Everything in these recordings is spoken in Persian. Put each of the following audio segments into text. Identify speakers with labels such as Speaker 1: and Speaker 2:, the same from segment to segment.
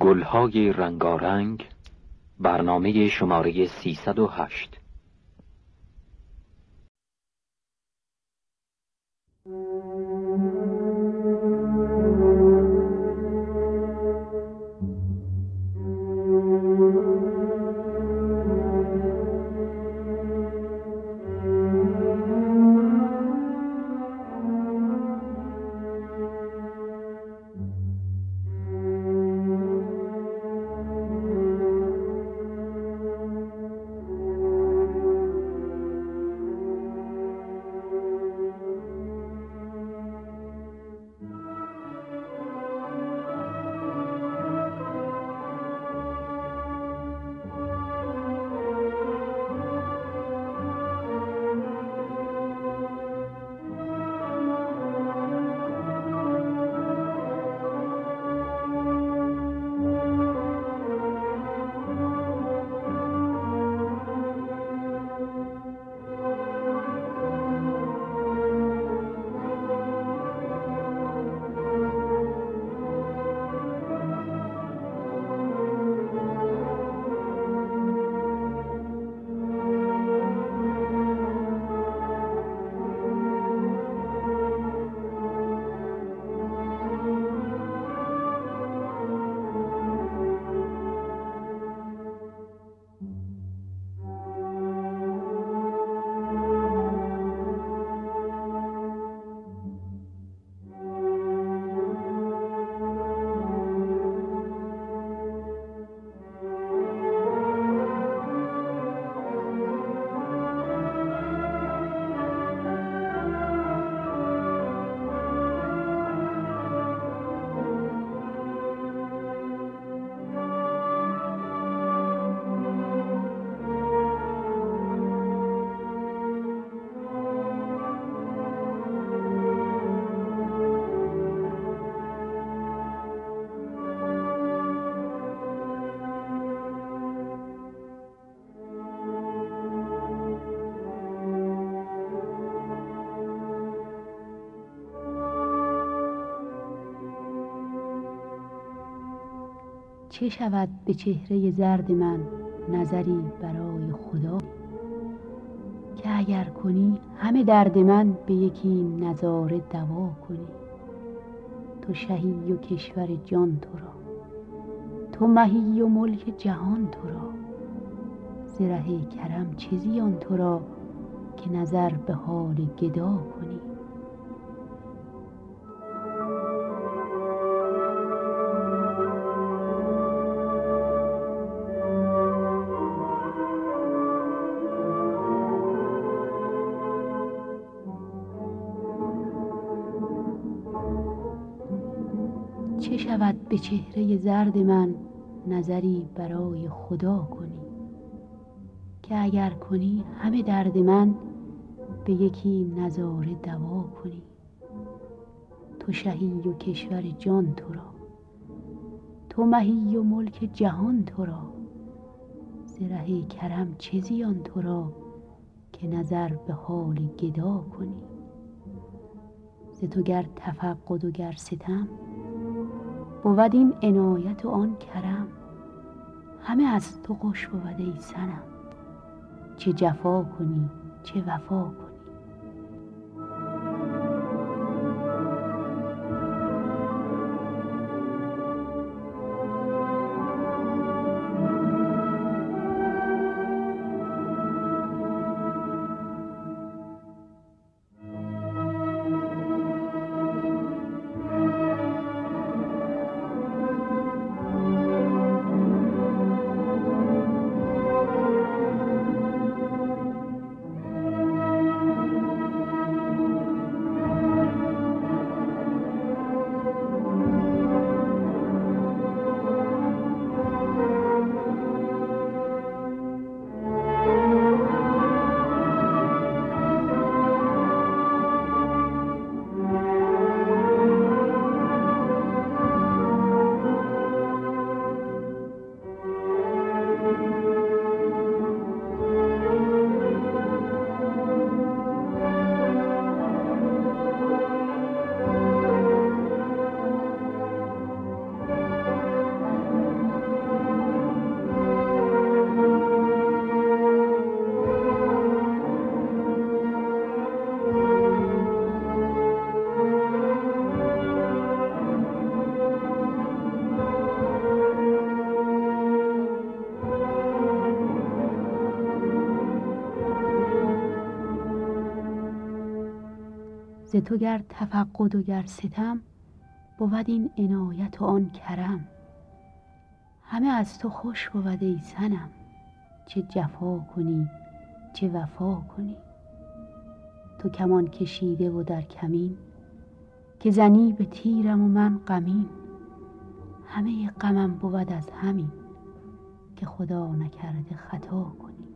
Speaker 1: گلهای رنگارنگ برنامه شماره 308
Speaker 2: چه شود به چهره زرد من نظری برای خدا؟ که اگر کنی همه درد من به یکی نظاره دوا کنی. تو شهی و کشور جان تو را. تو مهی و ملک جهان تو را. زره کرم چه زیان تو را که نظر به حال گدا کنی؟ چهره زرد من نظری برای خدا کنی که اگر کنی همه درد من به یکی نظاره دوا کنی. تو شهی و کشور جان تو را تو مهی و ملک جهان تو را زره کرم چه زیان تو را که نظر به حال گدا کنی. ز تو گر تفقد و گر ستم بود این عنایت و آن کرم. همه از تو خوش بود ای صنم. چه جفا کنی چه وفا کنی. تو گر تفقد و گر ستم بود این عنایت و آن کرم. همه از تو خوش بود ای سنم چه جفا کنی چه وفا کنی. تو کمان کشیده و در کمین که زنی به تیرم و من غمین. همه غمم بود از همین که خدا نکرده خطا کنی.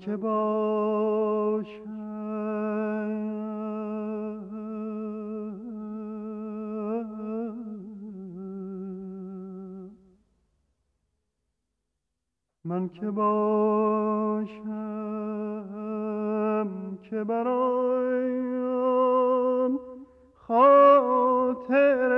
Speaker 3: که باشم. من که باشم که برایم خاطر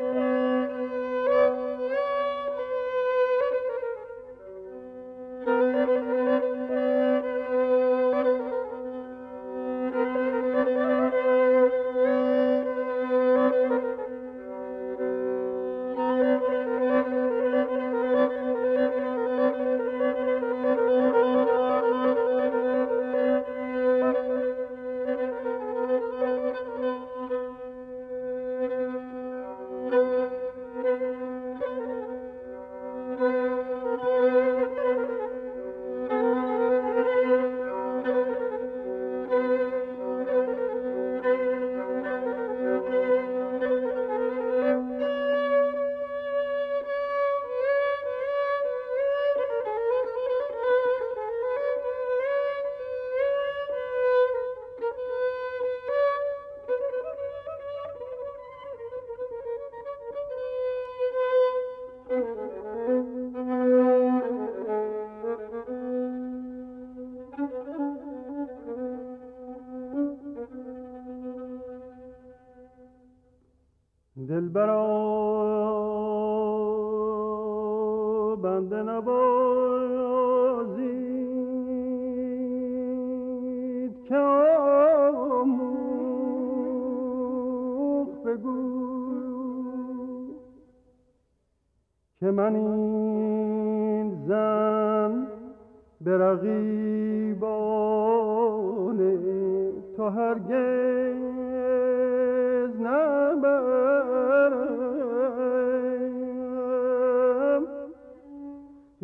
Speaker 3: Música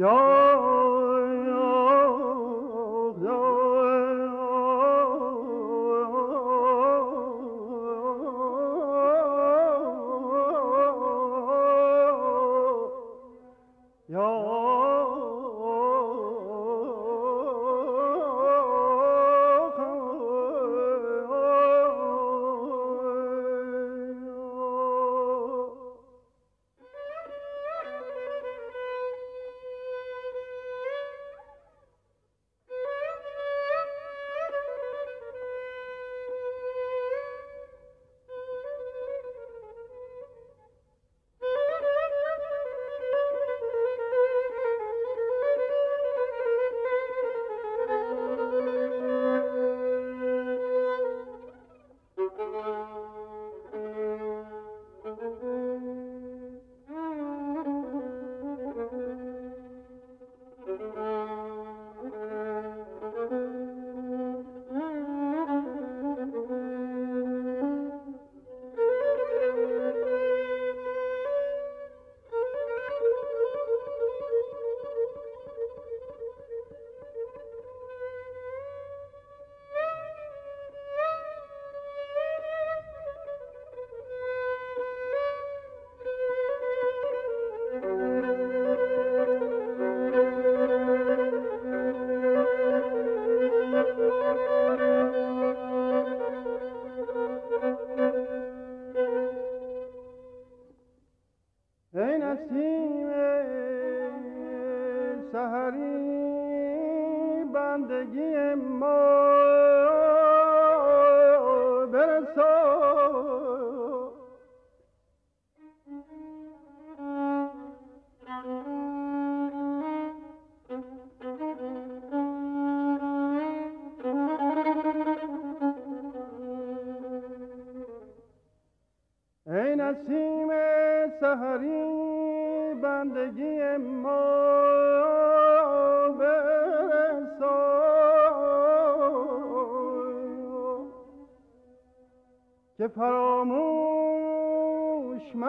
Speaker 3: یا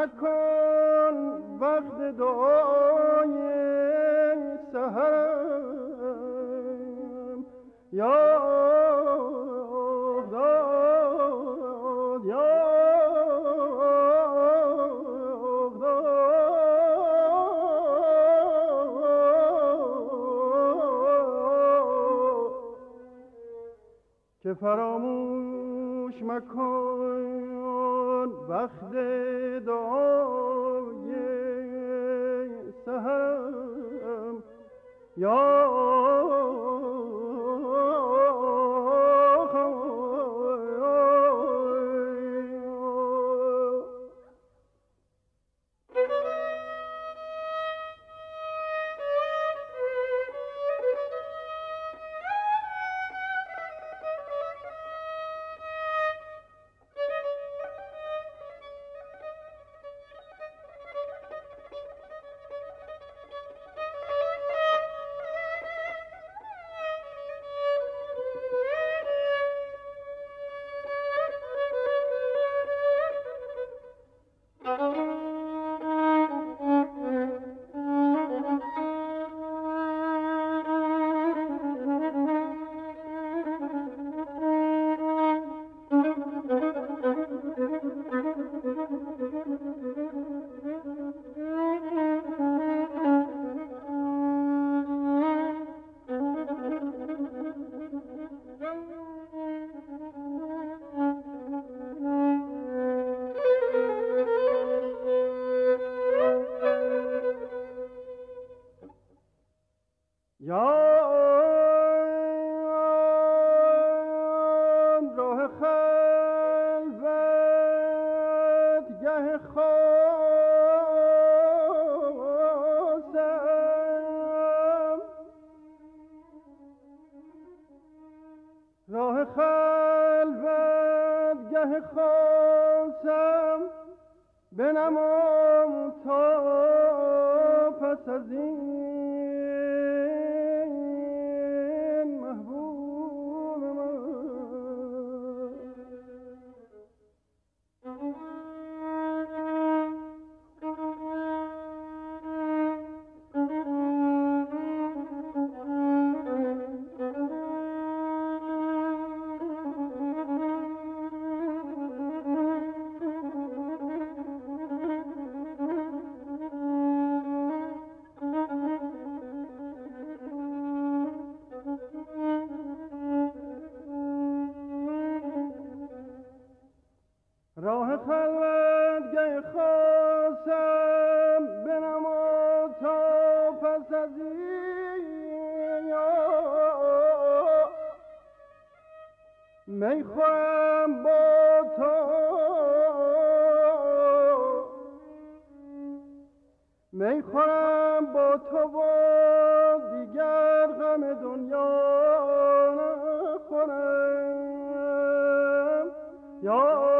Speaker 3: مکن وقت دعای سهرم یا یا که فراموش مکن وقت دعای سهرم. یا راه خلوت گه خواستم بنمام تا پس از این تا پس از این می خورم با تو. می خورم با تو و دیگر غم دنیا نخورم. یا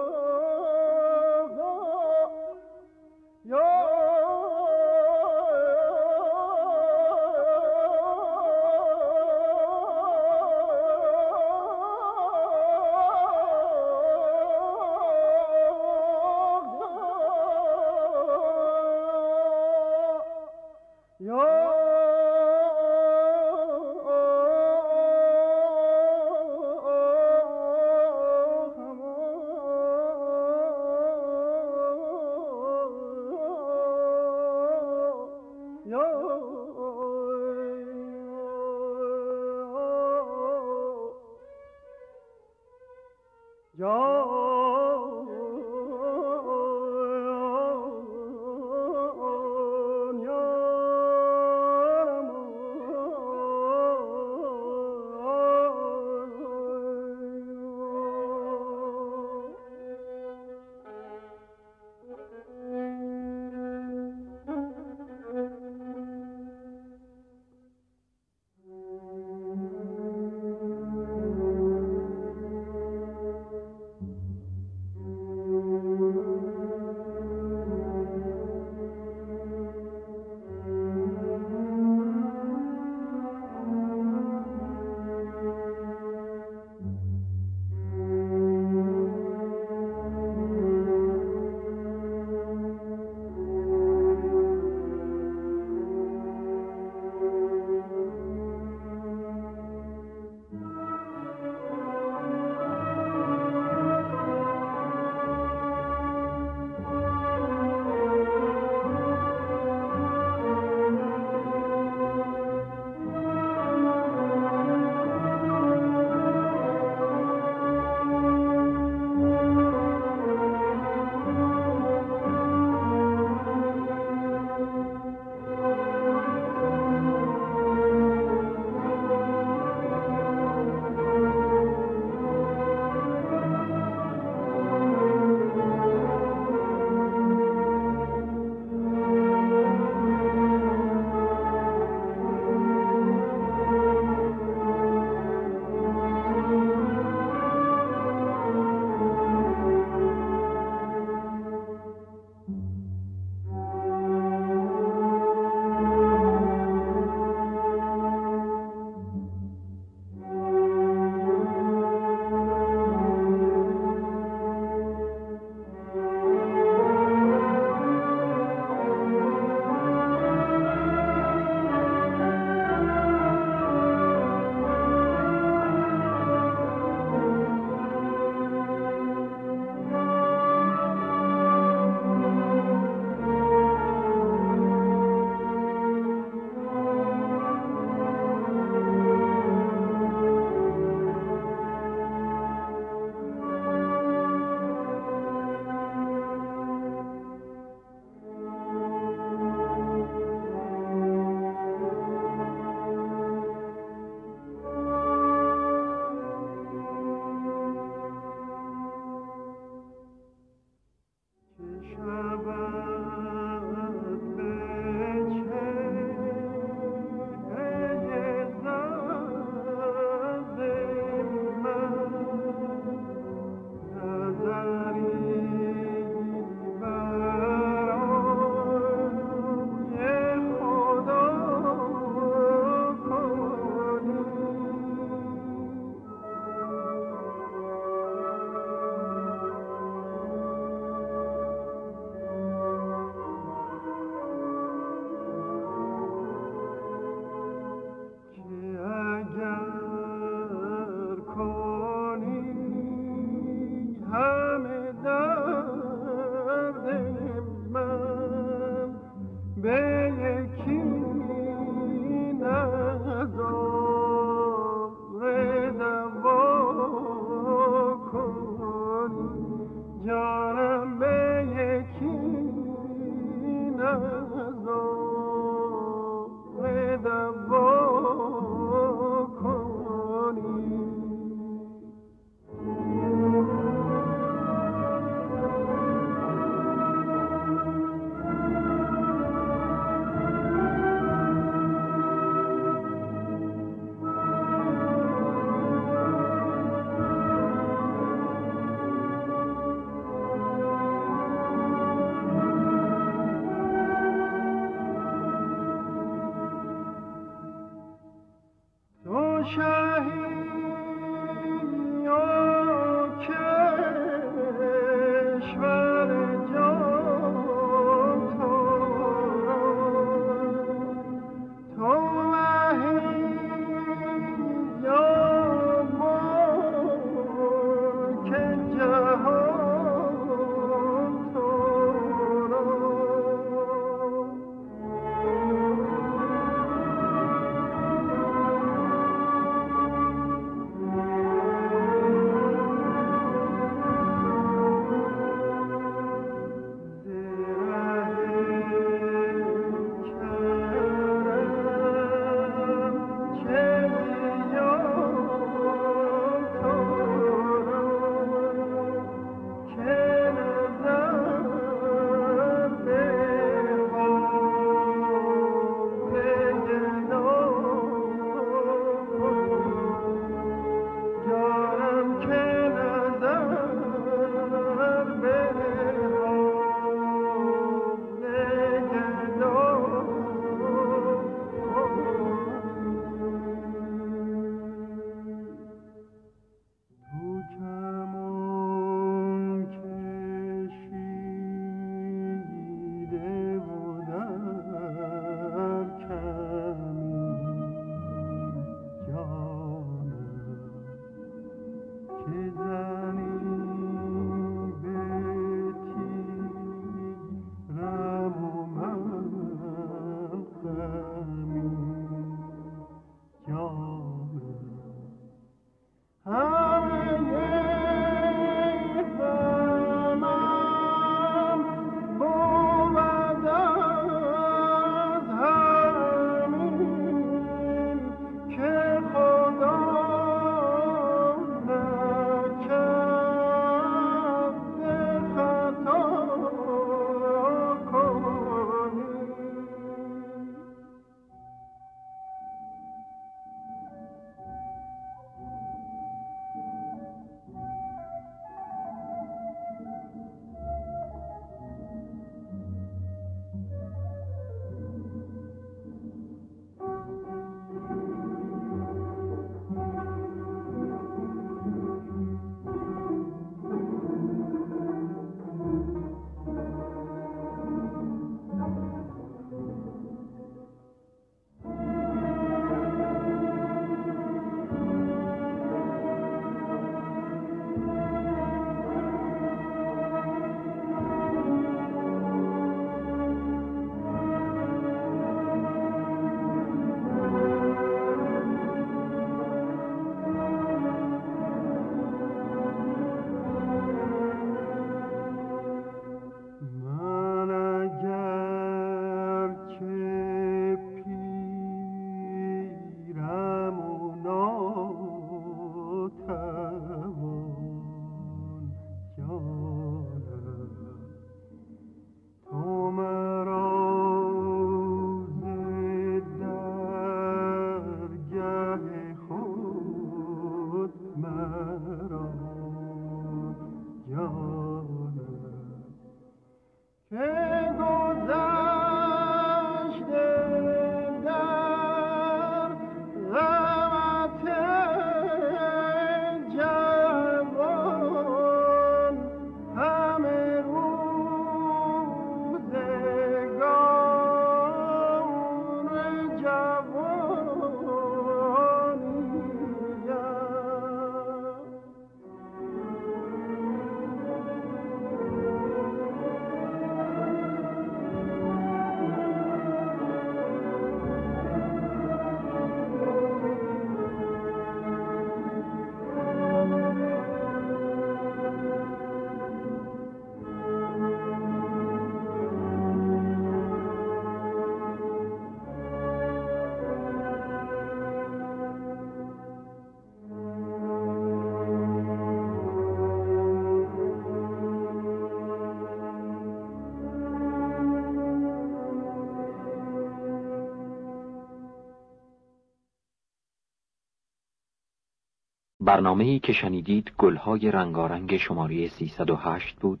Speaker 1: برنامه‌ای که شنیدید گلهای رنگارنگ شماره 308 بود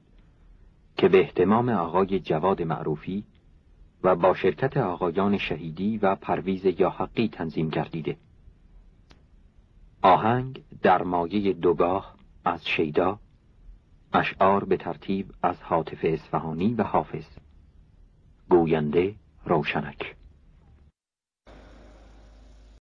Speaker 1: که به احتمام آقای جواد معروفی و با شرکت آقایان شهیدی و پرویز یاحقی تنظیم گردیده. آهنگ در مایه دوگاه از شیدا اشعار به ترتیب از حاطف اصفهانی و حافظ. گوینده روشنک.